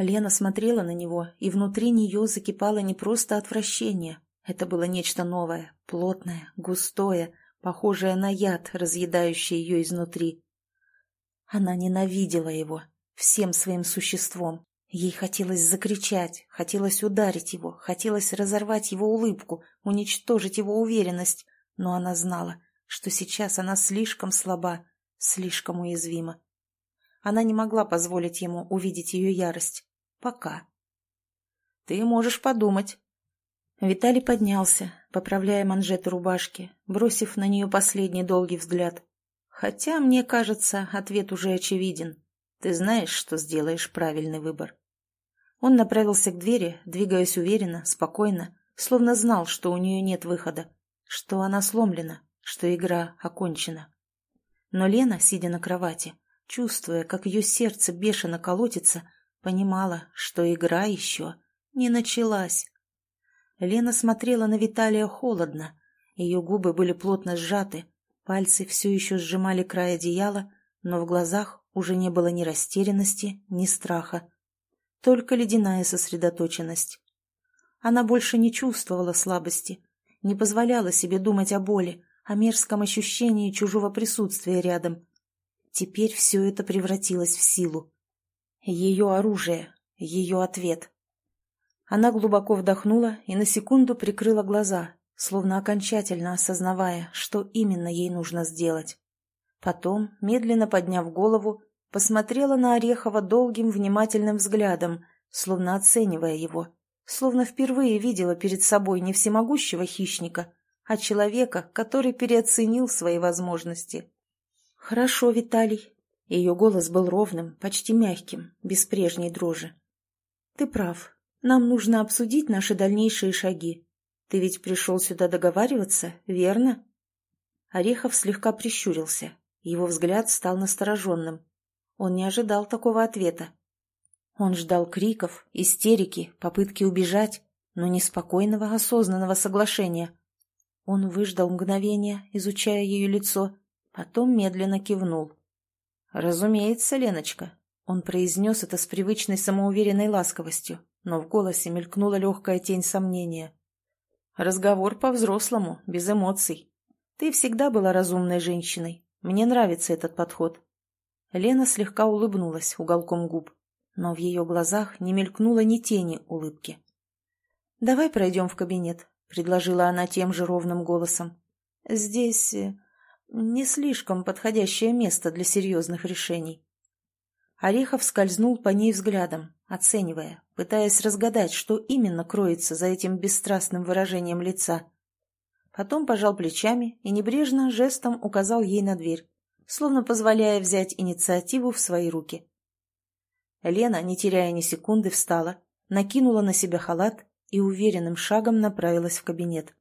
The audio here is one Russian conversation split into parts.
Лена смотрела на него, и внутри нее закипало не просто отвращение. Это было нечто новое, плотное, густое, похожее на яд, разъедающий ее изнутри. Она ненавидела его всем своим существом. Ей хотелось закричать, хотелось ударить его, хотелось разорвать его улыбку, уничтожить его уверенность, но она знала, что сейчас она слишком слаба, слишком уязвима. Она не могла позволить ему увидеть ее ярость. Пока. «Ты можешь подумать». Виталий поднялся, поправляя манжеты рубашки, бросив на нее последний долгий взгляд. Хотя, мне кажется, ответ уже очевиден. Ты знаешь, что сделаешь правильный выбор. Он направился к двери, двигаясь уверенно, спокойно, словно знал, что у нее нет выхода, что она сломлена, что игра окончена. Но Лена, сидя на кровати, чувствуя, как ее сердце бешено колотится, Понимала, что игра еще не началась. Лена смотрела на Виталия холодно. Ее губы были плотно сжаты, пальцы все еще сжимали край одеяла, но в глазах уже не было ни растерянности, ни страха. Только ледяная сосредоточенность. Она больше не чувствовала слабости, не позволяла себе думать о боли, о мерзком ощущении чужого присутствия рядом. Теперь все это превратилось в силу. Ее оружие, ее ответ. Она глубоко вдохнула и на секунду прикрыла глаза, словно окончательно осознавая, что именно ей нужно сделать. Потом, медленно подняв голову, посмотрела на Орехова долгим внимательным взглядом, словно оценивая его, словно впервые видела перед собой не всемогущего хищника, а человека, который переоценил свои возможности. «Хорошо, Виталий, ее голос был ровным, почти мягким, без прежней дрожи. «Ты прав. Нам нужно обсудить наши дальнейшие шаги. Ты ведь пришел сюда договариваться, верно?» Орехов слегка прищурился. Его взгляд стал настороженным. Он не ожидал такого ответа. Он ждал криков, истерики, попытки убежать, но не спокойного, осознанного соглашения. Он выждал мгновение, изучая ее лицо, потом медленно кивнул. «Разумеется, Леночка», — он произнес это с привычной самоуверенной ласковостью, но в голосе мелькнула легкая тень сомнения. «Разговор по-взрослому, без эмоций. Ты всегда была разумной женщиной. Мне нравится этот подход». Лена слегка улыбнулась уголком губ, но в ее глазах не мелькнуло ни тени улыбки. «Давай пройдем в кабинет», — предложила она тем же ровным голосом. «Здесь э, не слишком подходящее место для серьезных решений. Орехов скользнул по ней взглядом, оценивая, пытаясь разгадать, что именно кроется за этим бесстрастным выражением лица. Потом пожал плечами и небрежно жестом указал ей на дверь, словно позволяя взять инициативу в свои руки. Лена, не теряя ни секунды, встала, накинула на себя халат и уверенным шагом направилась в кабинет.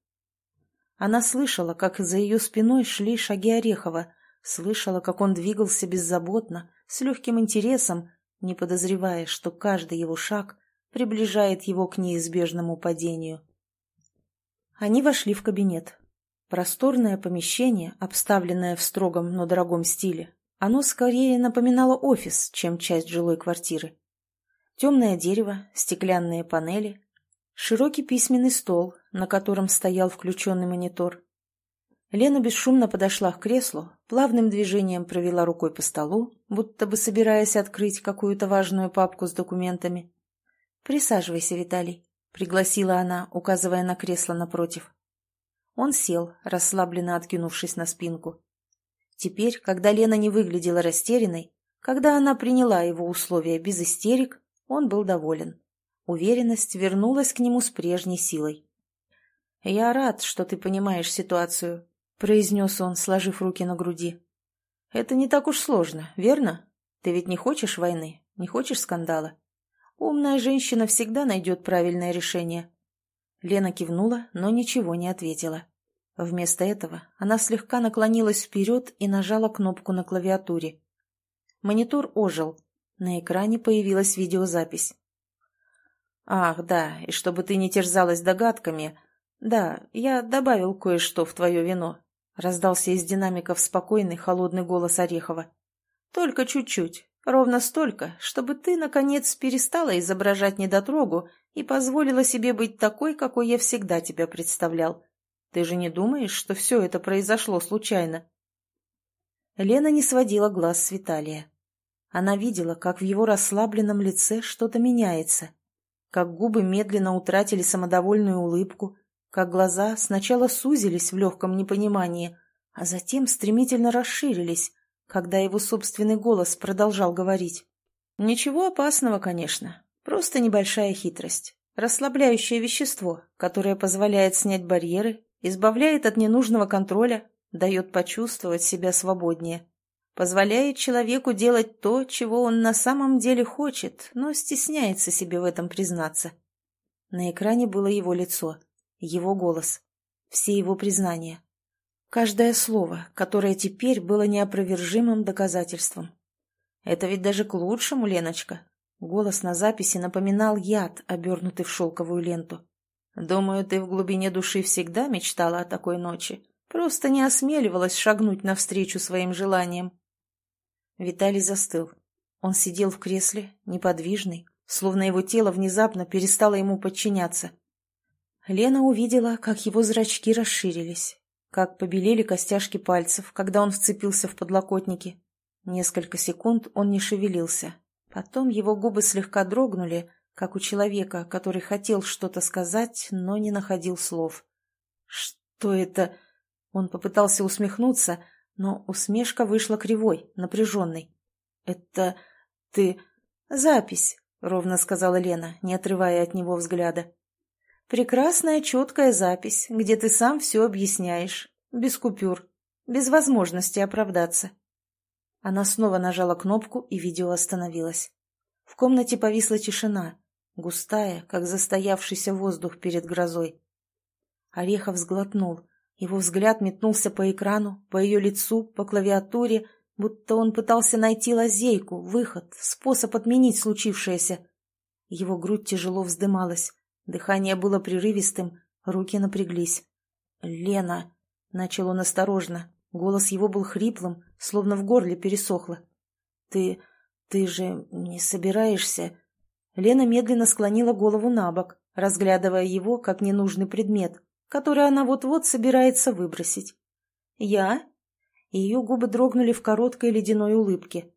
Она слышала, как за ее спиной шли шаги Орехова, слышала, как он двигался беззаботно, с легким интересом, не подозревая, что каждый его шаг приближает его к неизбежному падению. Они вошли в кабинет. Просторное помещение, обставленное в строгом, но дорогом стиле, оно скорее напоминало офис, чем часть жилой квартиры. Темное дерево, стеклянные панели, Широкий письменный стол, на котором стоял включенный монитор. Лена бесшумно подошла к креслу, плавным движением провела рукой по столу, будто бы собираясь открыть какую-то важную папку с документами. «Присаживайся, Виталий», — пригласила она, указывая на кресло напротив. Он сел, расслабленно откинувшись на спинку. Теперь, когда Лена не выглядела растерянной, когда она приняла его условия без истерик, он был доволен. Уверенность вернулась к нему с прежней силой. «Я рад, что ты понимаешь ситуацию», — произнес он, сложив руки на груди. «Это не так уж сложно, верно? Ты ведь не хочешь войны, не хочешь скандала? Умная женщина всегда найдет правильное решение». Лена кивнула, но ничего не ответила. Вместо этого она слегка наклонилась вперед и нажала кнопку на клавиатуре. Монитор ожил. На экране появилась видеозапись. «Ах, да, и чтобы ты не терзалась догадками. Да, я добавил кое-что в твое вино», — раздался из динамиков спокойный, холодный голос Орехова. «Только чуть-чуть. Ровно столько, чтобы ты, наконец, перестала изображать недотрогу и позволила себе быть такой, какой я всегда тебя представлял. Ты же не думаешь, что все это произошло случайно?» Лена не сводила глаз с Виталия. Она видела, как в его расслабленном лице что-то меняется, как губы медленно утратили самодовольную улыбку, как глаза сначала сузились в легком непонимании, а затем стремительно расширились, когда его собственный голос продолжал говорить. «Ничего опасного, конечно, просто небольшая хитрость, расслабляющее вещество, которое позволяет снять барьеры, избавляет от ненужного контроля, дает почувствовать себя свободнее, позволяет человеку делать то, чего он на самом деле хочет, но стесняется себе в этом признаться. На экране было его лицо, его голос, все его признания. Каждое слово, которое теперь было неопровержимым доказательством. Это ведь даже к лучшему, Леночка. Голос на записи напоминал яд, обернутый в шелковую ленту. Думаю, ты в глубине души всегда мечтала о такой ночи. Просто не осмеливалась шагнуть навстречу своим желаниям. Виталий застыл. Он сидел в кресле, неподвижный, словно его тело внезапно перестало ему подчиняться. Лена увидела, как его зрачки расширились, как побелели костяшки пальцев, когда он вцепился в подлокотники. Несколько секунд он не шевелился. Потом его губы слегка дрогнули, как у человека, который хотел что-то сказать, но не находил слов. «Что это?» Он попытался усмехнуться, но усмешка вышла кривой, напряженной. «Это ты...» «Запись», — ровно сказала Лена, не отрывая от него взгляда. «Прекрасная четкая запись, где ты сам все объясняешь, без купюр, без возможности оправдаться». Она снова нажала кнопку, и видео остановилось. В комнате повисла тишина, густая, как застоявшийся воздух перед грозой. Орехов сглотнул, его взгляд метнулся по экрану, по ее лицу, по клавиатуре, будто он пытался найти лазейку, выход, способ отменить случившееся. Его грудь тяжело вздымалась, дыхание было прерывистым, руки напряглись. «Лена!» — начал он осторожно. Голос его был хриплым, словно в горле пересохло. «Ты... ты же не собираешься...» Лена медленно склонила голову на бок, разглядывая его как ненужный предмет, который она вот-вот собирается выбросить. «Я?» Ее губы дрогнули в короткой ледяной улыбке.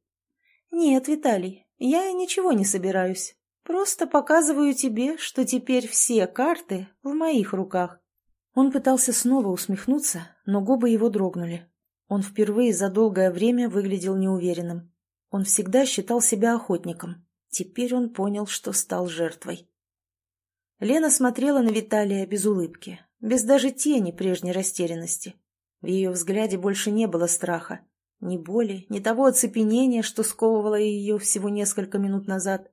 «Нет, Виталий, я ничего не собираюсь. Просто показываю тебе, что теперь все карты в моих руках». Он пытался снова усмехнуться, но губы его дрогнули. Он впервые за долгое время выглядел неуверенным. Он всегда считал себя охотником. Теперь он понял, что стал жертвой. Лена смотрела на Виталия без улыбки, без даже тени прежней растерянности. В ее взгляде больше не было страха, ни боли, ни того оцепенения, что сковывало ее всего несколько минут назад.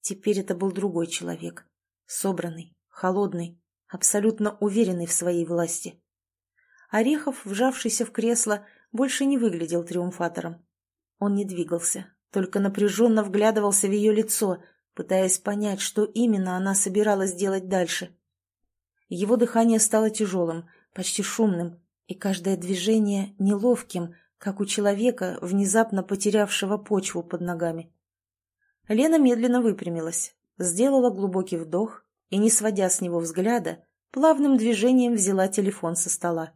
Теперь это был другой человек, собранный, холодный, абсолютно уверенный в своей власти. Орехов, вжавшийся в кресло, больше не выглядел триумфатором. Он не двигался, только напряженно вглядывался в ее лицо, пытаясь понять, что именно она собиралась делать дальше. Его дыхание стало тяжелым, почти шумным, и каждое движение неловким, как у человека, внезапно потерявшего почву под ногами. Лена медленно выпрямилась, сделала глубокий вдох и, не сводя с него взгляда, плавным движением взяла телефон со стола.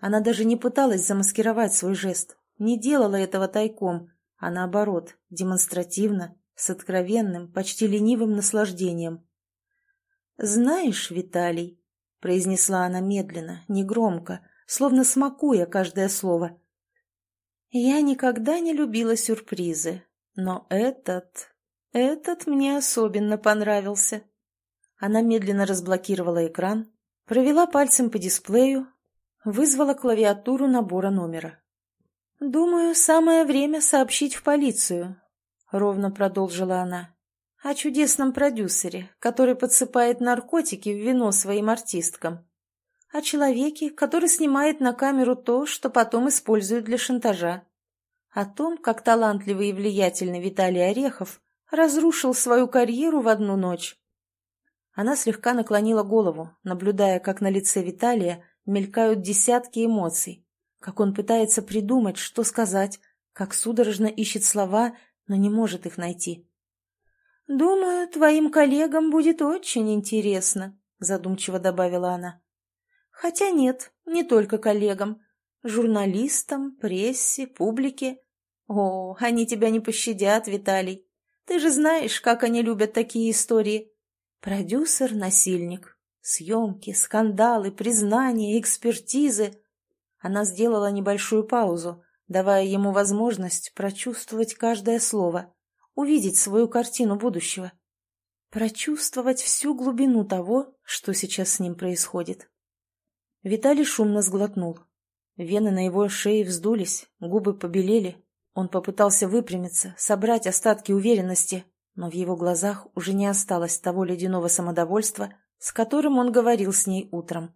Она даже не пыталась замаскировать свой жест, не делала этого тайком, а наоборот, демонстративно, с откровенным, почти ленивым наслаждением. «Знаешь, Виталий», — произнесла она медленно, негромко, словно смакуя каждое слово, «я никогда не любила сюрпризы, но этот, этот мне особенно понравился». Она медленно разблокировала экран, провела пальцем по дисплею, вызвала клавиатуру набора номера. «Думаю, самое время сообщить в полицию», — ровно продолжила она о чудесном продюсере, который подсыпает наркотики в вино своим артисткам, о человеке, который снимает на камеру то, что потом используют для шантажа, о том, как талантливый и влиятельный Виталий Орехов разрушил свою карьеру в одну ночь. Она слегка наклонила голову, наблюдая, как на лице Виталия мелькают десятки эмоций, как он пытается придумать, что сказать, как судорожно ищет слова, но не может их найти. «Думаю, твоим коллегам будет очень интересно», — задумчиво добавила она. «Хотя нет, не только коллегам. Журналистам, прессе, публике. О, они тебя не пощадят, Виталий. Ты же знаешь, как они любят такие истории. Продюсер-насильник. Съемки, скандалы, признания, экспертизы. Она сделала небольшую паузу, давая ему возможность прочувствовать каждое слово, увидеть свою картину будущего, прочувствовать всю глубину того, что сейчас с ним происходит. Виталий шумно сглотнул. Вены на его шее вздулись, губы побелели. Он попытался выпрямиться, собрать остатки уверенности, но в его глазах уже не осталось того ледяного самодовольства, с которым он говорил с ней утром.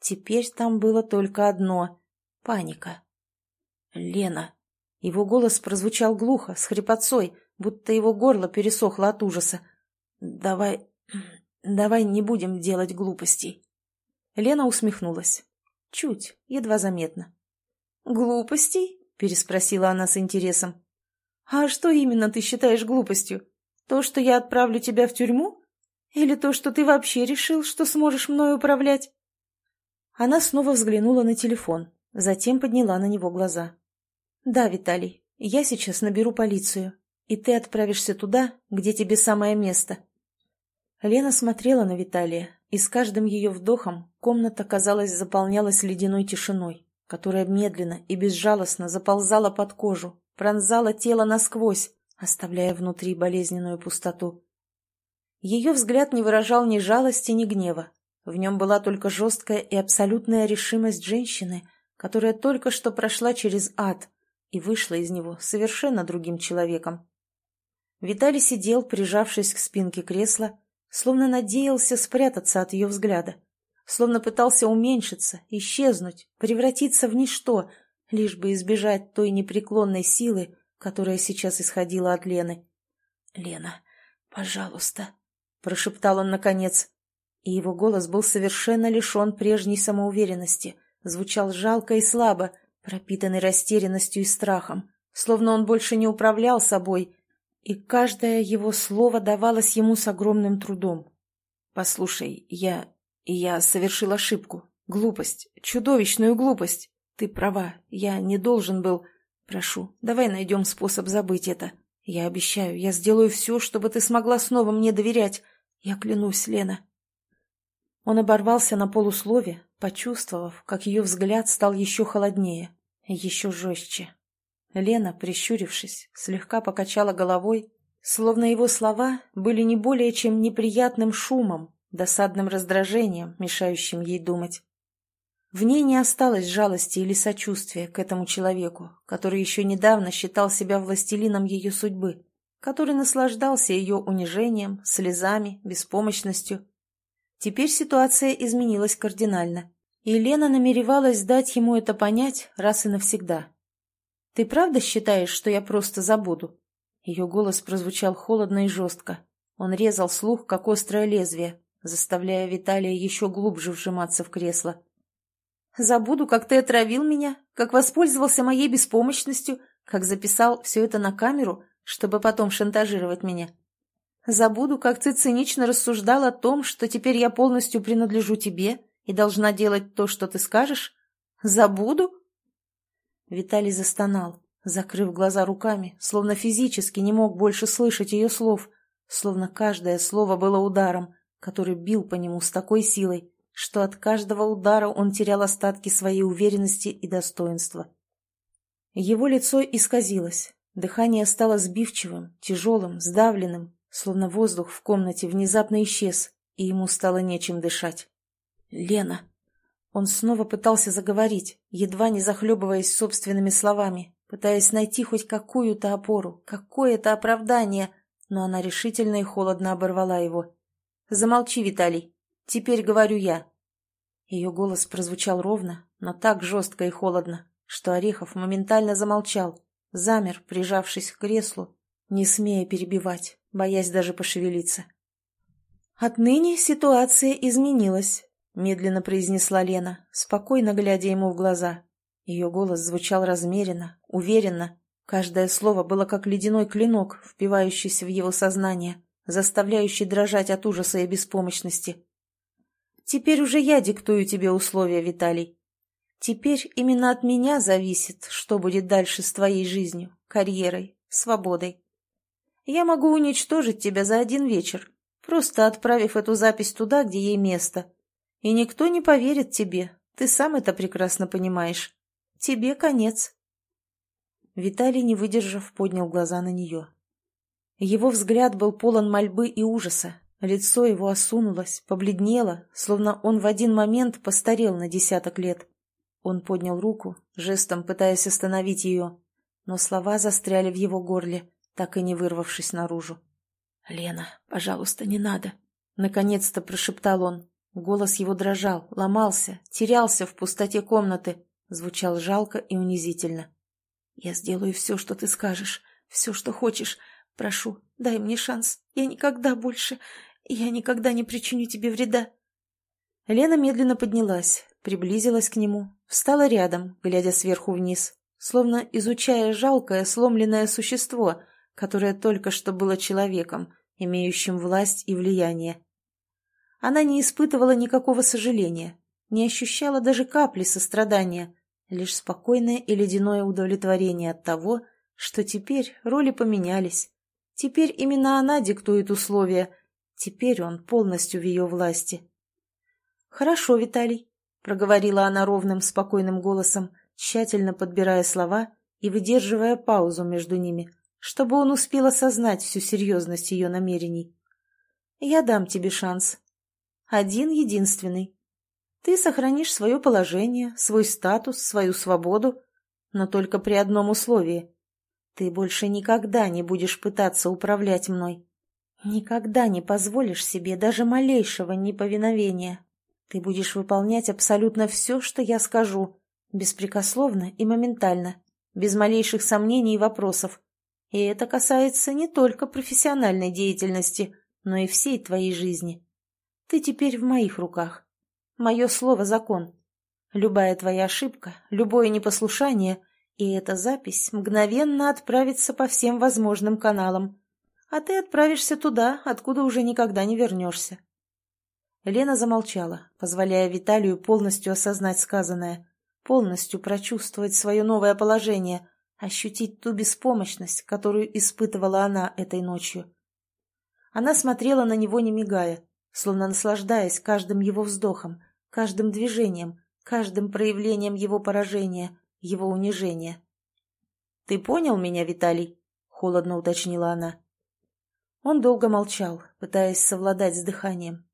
Теперь там было только одно — паника. «Лена!» Его голос прозвучал глухо, с хрипотцой, будто его горло пересохло от ужаса. «Давай... давай не будем делать глупостей». Лена усмехнулась. Чуть, едва заметно. «Глупостей?» — переспросила она с интересом. «А что именно ты считаешь глупостью? То, что я отправлю тебя в тюрьму? Или то, что ты вообще решил, что сможешь мною управлять?» Она снова взглянула на телефон, затем подняла на него глаза. «Да, Виталий, я сейчас наберу полицию, и ты отправишься туда, где тебе самое место». Лена смотрела на Виталия, и с каждым ее вдохом комната, казалось, заполнялась ледяной тишиной, которая медленно и безжалостно заползала под кожу, пронзала тело насквозь, оставляя внутри болезненную пустоту. Ее взгляд не выражал ни жалости, ни гнева. В нем была только жесткая и абсолютная решимость женщины, которая только что прошла через ад и вышла из него совершенно другим человеком. Виталий сидел, прижавшись к спинке кресла, словно надеялся спрятаться от ее взгляда, словно пытался уменьшиться, исчезнуть, превратиться в ничто, лишь бы избежать той непреклонной силы, которая сейчас исходила от Лены. «Лена, пожалуйста», — прошептал он наконец, и его голос был совершенно лишен прежней самоуверенности, звучал жалко и слабо, пропитанный растерянностью и страхом, словно он больше не управлял собой, и каждое его слово давалось ему с огромным трудом. «Послушай, я... я совершил ошибку, глупость, чудовищную глупость. Ты права, я не должен был... Прошу, давай найдем способ забыть это. Я обещаю, я сделаю все, чтобы ты смогла снова мне доверять. Я клянусь, Лена». Он оборвался на полуслове, почувствовав, как ее взгляд стал еще холоднее, еще жестче. Лена, прищурившись, слегка покачала головой, словно его слова были не более чем неприятным шумом, досадным раздражением, мешающим ей думать. В ней не осталось жалости или сочувствия к этому человеку, который еще недавно считал себя властелином ее судьбы, который наслаждался ее унижением, слезами, беспомощностью. Теперь ситуация изменилась кардинально, и Лена намеревалась дать ему это понять раз и навсегда. «Ты правда считаешь, что я просто забуду?» Ее голос прозвучал холодно и жестко. Он резал слух, как острое лезвие, заставляя Виталия еще глубже вжиматься в кресло. «Забуду, как ты отравил меня, как воспользовался моей беспомощностью, как записал все это на камеру, чтобы потом шантажировать меня. Забуду, как ты цинично рассуждал о том, что теперь я полностью принадлежу тебе и должна делать то, что ты скажешь. Забуду?» Виталий застонал, закрыв глаза руками, словно физически не мог больше слышать ее слов, словно каждое слово было ударом, который бил по нему с такой силой, что от каждого удара он терял остатки своей уверенности и достоинства. Его лицо исказилось, дыхание стало сбивчивым, тяжелым, сдавленным, словно воздух в комнате внезапно исчез, и ему стало нечем дышать. «Лена!» Он снова пытался заговорить, едва не захлебываясь собственными словами, пытаясь найти хоть какую-то опору, какое-то оправдание, но она решительно и холодно оборвала его. «Замолчи, Виталий. Теперь говорю я». Ее голос прозвучал ровно, но так жестко и холодно, что Орехов моментально замолчал, замер, прижавшись к креслу, не смея перебивать, боясь даже пошевелиться. Отныне ситуация изменилась медленно произнесла Лена, спокойно глядя ему в глаза. Ее голос звучал размеренно, уверенно, Каждое слово было как ледяной клинок, впивающийся в его сознание, заставляющий дрожать от ужаса и беспомощности. «Теперь уже я диктую тебе условия, Виталий. Теперь именно от меня зависит, что будет дальше с твоей жизнью, карьерой, свободой. Я могу уничтожить тебя за один вечер, просто отправив эту запись туда, где ей место. И никто не поверит тебе, ты сам это прекрасно понимаешь. Тебе конец». Виталий, не выдержав, поднял глаза на нее. Его взгляд был полон мольбы и ужаса. Лицо его осунулось, побледнело, словно он в один момент постарел на десяток лет. Он поднял руку, жестом пытаясь остановить ее, но слова застряли в его горле, так и не вырвавшись наружу. «Лена, пожалуйста, не надо!» Наконец-то прошептал он. Голос его дрожал, ломался, терялся в пустоте комнаты, звучал жалко и унизительно. Я сделаю все, что ты скажешь, все, что хочешь. Прошу, дай мне шанс. Я никогда больше... Я никогда не причиню тебе вреда. Лена медленно поднялась, приблизилась к нему, встала рядом, глядя сверху вниз, словно изучая жалкое, сломленное существо, которое только что было человеком, имеющим власть и влияние. Она не испытывала никакого сожаления, не ощущала даже капли сострадания, лишь спокойное и ледяное удовлетворение от того, что теперь роли поменялись. Теперь именно она диктует условия, теперь он полностью в ее власти. «Хорошо, Виталий», — проговорила она ровным, спокойным голосом, тщательно подбирая слова и выдерживая паузу между ними, чтобы он успел осознать всю серьезность ее намерений. «Я дам тебе шанс. Один единственный. Ты сохранишь свое положение, свой статус, свою свободу, но только при одном условии. Ты больше никогда не будешь пытаться управлять мной. Никогда не позволишь себе даже малейшего неповиновения. Ты будешь выполнять абсолютно все, что я скажу, беспрекословно и моментально, без малейших сомнений и вопросов. И это касается не только профессиональной деятельности, но и всей твоей жизни. Ты теперь в моих руках. Мое слово — закон. Любая твоя ошибка, любое непослушание, и эта запись мгновенно отправится по всем возможным каналам. А ты отправишься туда, откуда уже никогда не вернешься. Лена замолчала, позволяя Виталию полностью осознать сказанное, полностью прочувствовать свое новое положение, ощутить ту беспомощность, которую испытывала она этой ночью. Она смотрела на него, не мигая, словно наслаждаясь каждым его вздохом, каждым движением, каждым проявлением его поражения, его унижения. «Ты понял меня, Виталий?» — холодно уточнила она. Он долго молчал, пытаясь совладать с дыханием,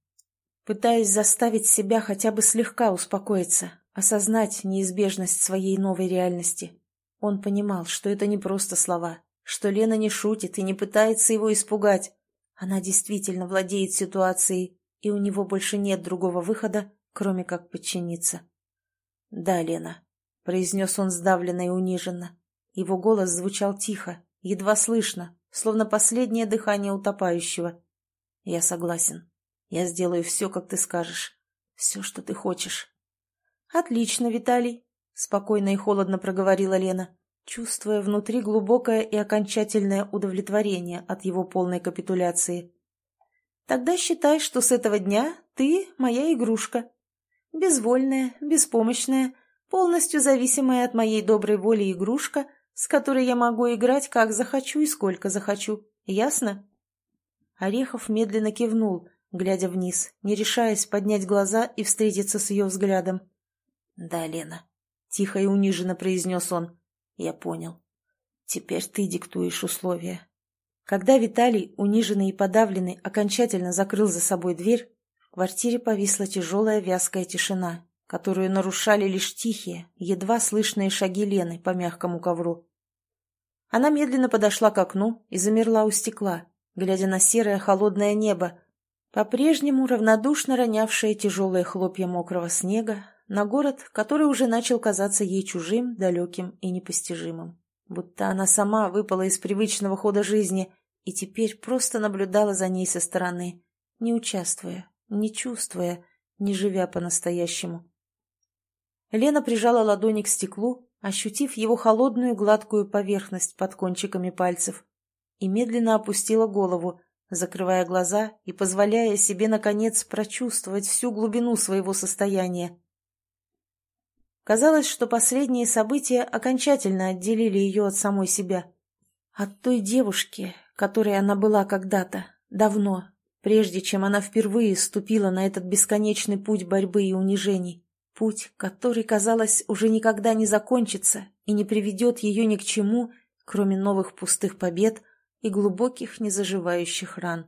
пытаясь заставить себя хотя бы слегка успокоиться, осознать неизбежность своей новой реальности. Он понимал, что это не просто слова, что Лена не шутит и не пытается его испугать. Она действительно владеет ситуацией, и у него больше нет другого выхода, кроме как подчиниться. «Да, Лена», — произнес он сдавленно и униженно. Его голос звучал тихо, едва слышно, словно последнее дыхание утопающего. «Я согласен. Я сделаю все, как ты скажешь. Все, что ты хочешь». «Отлично, Виталий», — спокойно и холодно проговорила Лена, чувствуя внутри глубокое и окончательное удовлетворение от его полной капитуляции. «Тогда считай, что с этого дня ты моя игрушка. Безвольная, беспомощная, полностью зависимая от моей доброй воли игрушка, с которой я могу играть как захочу и сколько захочу. Ясно?» Орехов медленно кивнул, глядя вниз, не решаясь поднять глаза и встретиться с ее взглядом. «Да, Лена», — тихо и униженно произнес он, — «я понял. Теперь ты диктуешь условия». Когда Виталий, униженный и подавленный, окончательно закрыл за собой дверь, в квартире повисла тяжелая вязкая тишина, которую нарушали лишь тихие, едва слышные шаги Лены по мягкому ковру. Она медленно подошла к окну и замерла у стекла, глядя на серое холодное небо, по-прежнему равнодушно ронявшее тяжелые хлопья мокрого снега, на город, который уже начал казаться ей чужим, далеким и непостижимым. Будто она сама выпала из привычного хода жизни и теперь просто наблюдала за ней со стороны, не участвуя, не чувствуя, не живя по-настоящему. Лена прижала ладони к стеклу, ощутив его холодную гладкую поверхность под кончиками пальцев, и медленно опустила голову, закрывая глаза и позволяя себе, наконец, прочувствовать всю глубину своего состояния. Казалось, что последние события окончательно отделили ее от самой себя. От той девушки, которой она была когда-то, давно, прежде чем она впервые ступила на этот бесконечный путь борьбы и унижений. Путь, который, казалось, уже никогда не закончится и не приведет ее ни к чему, кроме новых пустых побед и глубоких незаживающих ран.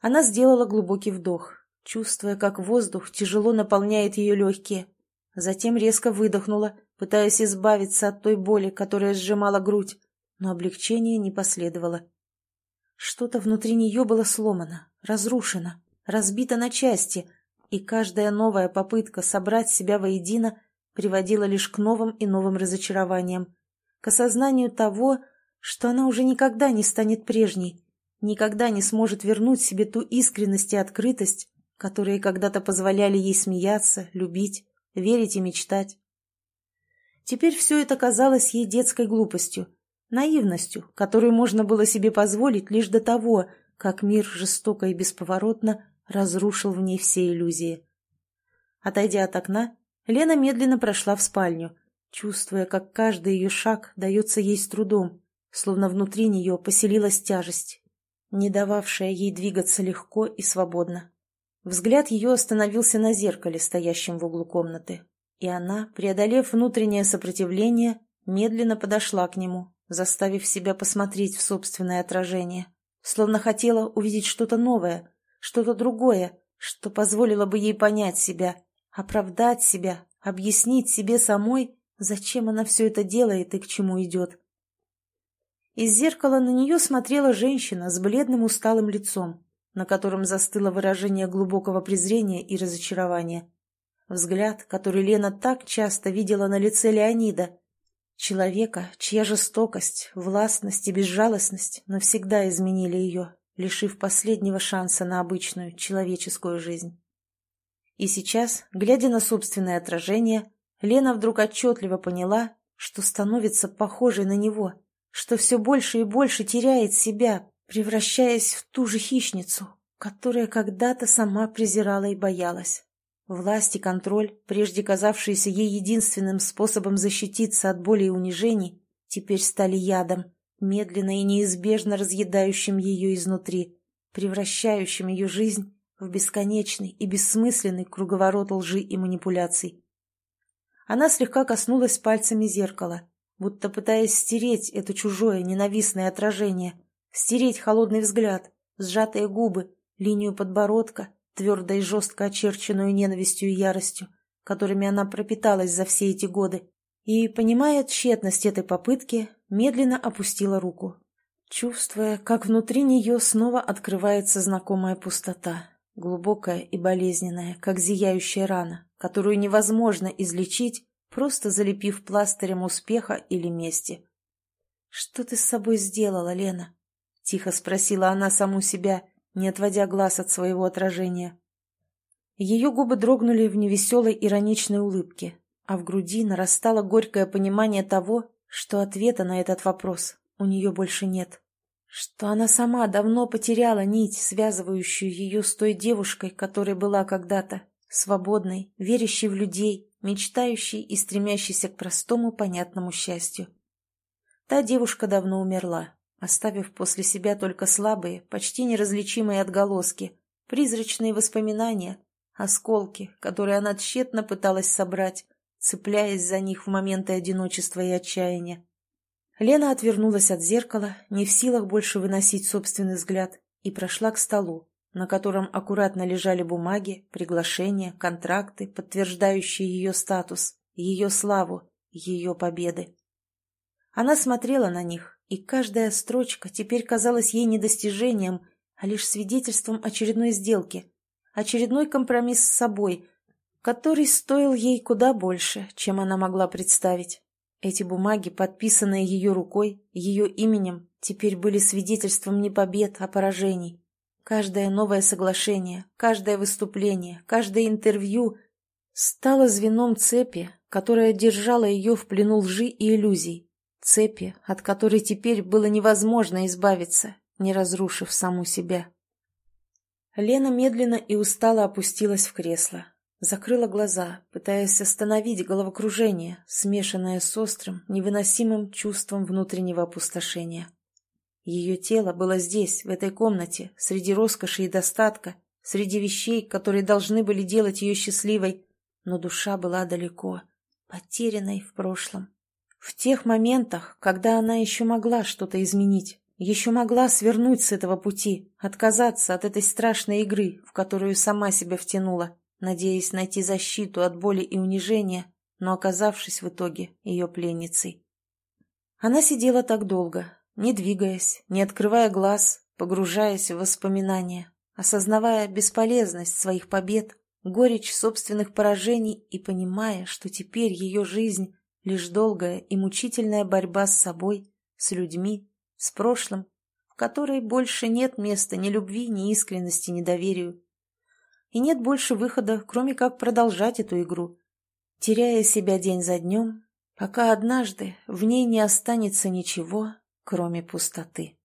Она сделала глубокий вдох, чувствуя, как воздух тяжело наполняет ее легкие, Затем резко выдохнула, пытаясь избавиться от той боли, которая сжимала грудь, но облегчения не последовало. Что-то внутри нее было сломано, разрушено, разбито на части, и каждая новая попытка собрать себя воедино приводила лишь к новым и новым разочарованиям, к осознанию того, что она уже никогда не станет прежней, никогда не сможет вернуть себе ту искренность и открытость, которые когда-то позволяли ей смеяться, любить, верить и мечтать. Теперь все это казалось ей детской глупостью, наивностью, которую можно было себе позволить лишь до того, как мир жестоко и бесповоротно разрушил в ней все иллюзии. Отойдя от окна, Лена медленно прошла в спальню, чувствуя, как каждый ее шаг дается ей с трудом, словно внутри нее поселилась тяжесть, не дававшая ей двигаться легко и свободно. Взгляд ее остановился на зеркале, стоящем в углу комнаты, и она, преодолев внутреннее сопротивление, медленно подошла к нему, заставив себя посмотреть в собственное отражение, словно хотела увидеть что-то новое, что-то другое, что позволило бы ей понять себя, оправдать себя, объяснить себе самой, зачем она все это делает и к чему идет. Из зеркала на нее смотрела женщина с бледным усталым лицом, на котором застыло выражение глубокого презрения и разочарования. Взгляд, который Лена так часто видела на лице Леонида. Человека, чья жестокость, властность и безжалостность навсегда изменили ее, лишив последнего шанса на обычную человеческую жизнь. И сейчас, глядя на собственное отражение, Лена вдруг отчетливо поняла, что становится похожей на него, что все больше и больше теряет себя, превращаясь в ту же хищницу, которая когда-то сама презирала и боялась. Власть и контроль, прежде казавшиеся ей единственным способом защититься от боли и унижений, теперь стали ядом, медленно и неизбежно разъедающим ее изнутри, превращающим ее жизнь в бесконечный и бессмысленный круговорот лжи и манипуляций. Она слегка коснулась пальцами зеркала, будто пытаясь стереть это чужое ненавистное отражение, Стереть холодный взгляд, сжатые губы, линию подбородка, твердо и жестко очерченную ненавистью и яростью, которыми она пропиталась за все эти годы, и, понимая тщетность этой попытки, медленно опустила руку, чувствуя, как внутри нее снова открывается знакомая пустота, глубокая и болезненная, как зияющая рана, которую невозможно излечить, просто залепив пластырем успеха или мести. «Что ты с собой сделала, Лена?» — тихо спросила она саму себя, не отводя глаз от своего отражения. Ее губы дрогнули в невеселой ироничной улыбке, а в груди нарастало горькое понимание того, что ответа на этот вопрос у нее больше нет. Что она сама давно потеряла нить, связывающую ее с той девушкой, которой была когда-то, свободной, верящей в людей, мечтающей и стремящейся к простому понятному счастью. Та девушка давно умерла, оставив после себя только слабые, почти неразличимые отголоски, призрачные воспоминания, осколки, которые она тщетно пыталась собрать, цепляясь за них в моменты одиночества и отчаяния. Лена отвернулась от зеркала, не в силах больше выносить собственный взгляд, и прошла к столу, на котором аккуратно лежали бумаги, приглашения, контракты, подтверждающие ее статус, ее славу, ее победы. Она смотрела на них, и каждая строчка теперь казалась ей не достижением, а лишь свидетельством очередной сделки, очередной компромисс с собой, который стоил ей куда больше, чем она могла представить. Эти бумаги, подписанные ее рукой, ее именем, теперь были свидетельством не побед, а поражений. Каждое новое соглашение, каждое выступление, каждое интервью стало звеном цепи, которая держала ее в плену лжи и иллюзий, цепи, от которой теперь было невозможно избавиться, не разрушив саму себя. Лена медленно и устало опустилась в кресло, закрыла глаза, пытаясь остановить головокружение, смешанное с острым, невыносимым чувством внутреннего опустошения. Ее тело было здесь, в этой комнате, среди роскоши и достатка, среди вещей, которые должны были делать ее счастливой, но душа была далеко, потерянной в прошлом. В тех моментах, когда она еще могла что-то изменить, еще могла свернуть с этого пути, отказаться от этой страшной игры, в которую сама себя втянула, надеясь найти защиту от боли и унижения, но оказавшись в итоге ее пленницей. Она сидела так долго, не двигаясь, не открывая глаз, погружаясь в воспоминания, осознавая бесполезность своих побед, горечь собственных поражений и понимая, что теперь ее жизнь — лишь долгая и мучительная борьба с собой, с людьми, с прошлым, в которой больше нет места ни любви, ни искренности, ни доверию. И нет больше выхода, кроме как продолжать эту игру, теряя себя день за днем, пока однажды в ней не останется ничего, кроме пустоты.